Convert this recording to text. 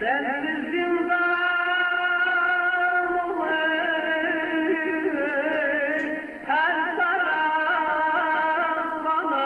Sensiz zindan olur Her taraf bana